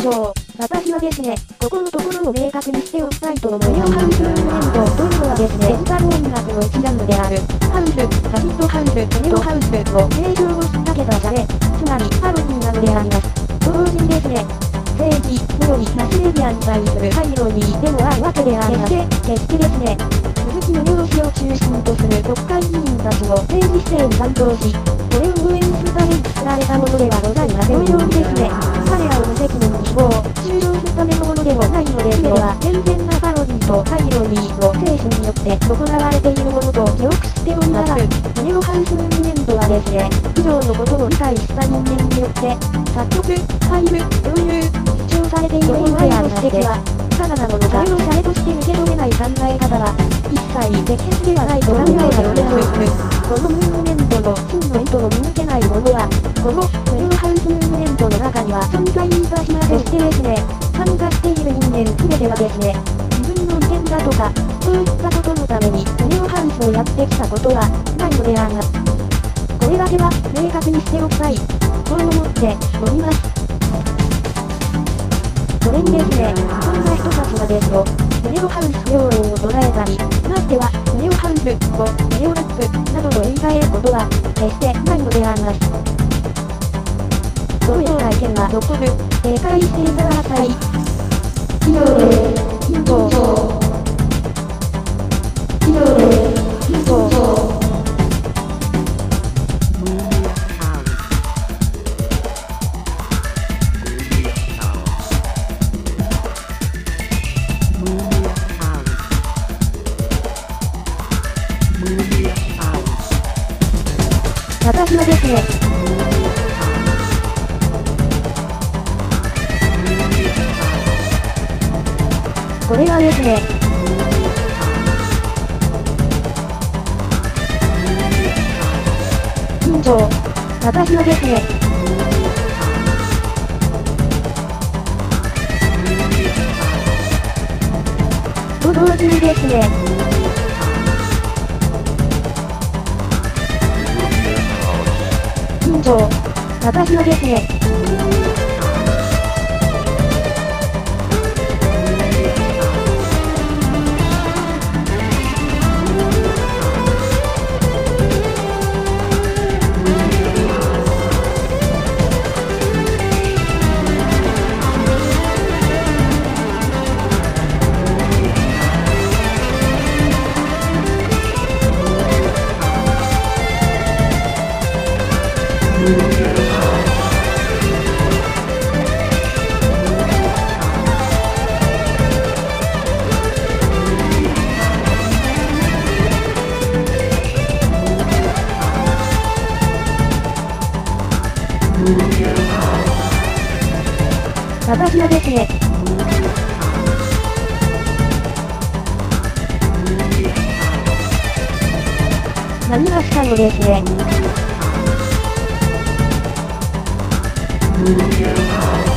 私はですね、ここのところを明確にしておきたいと思います。ハウスムーブメントというのはですね、メタル音楽の一ジャンルである、ハウス、サビットハウス、ネオハウスの名称を引っ掛けたジャレ、つまりパロディなのであります。と同時にですね、政治、及びマスメディアに対する配慮にでもあるわけでありまして、決してですね、鈴木の領事を中心とする国会議員たちの政治姿勢に賛同し、これを応援するために作られたものではございません。同様にですね、のことを理解した人間によって、作曲、配慮、共有、主張されているもの指摘は、いかがなものか、それをシャレとして受け止めない考え方は、一切適切ではないと考えたのである。このムーブメントの真の意図を見抜けないものは、このネオハウスムーブメントの中には存在いたしません。そしてですね、参加している人間すべてはですね、自分の意見だとか、そういったことのためにネオハウスをやってきたことはないのであります。これだけは明確にしておきたい。そう思っております。それにですね、そんな人たちがですよ、ネオハウス用語を捉えたり、ましては、ネオハウスをネオラップなどと言い換えることは、決してないのであります。そのような意見が残る、正解していただきたい。以上です。以上。私はですね、これはですね、委員長、私はですね、と同時にですね、私のですね、私はですね、何がしたのですね。Thank you.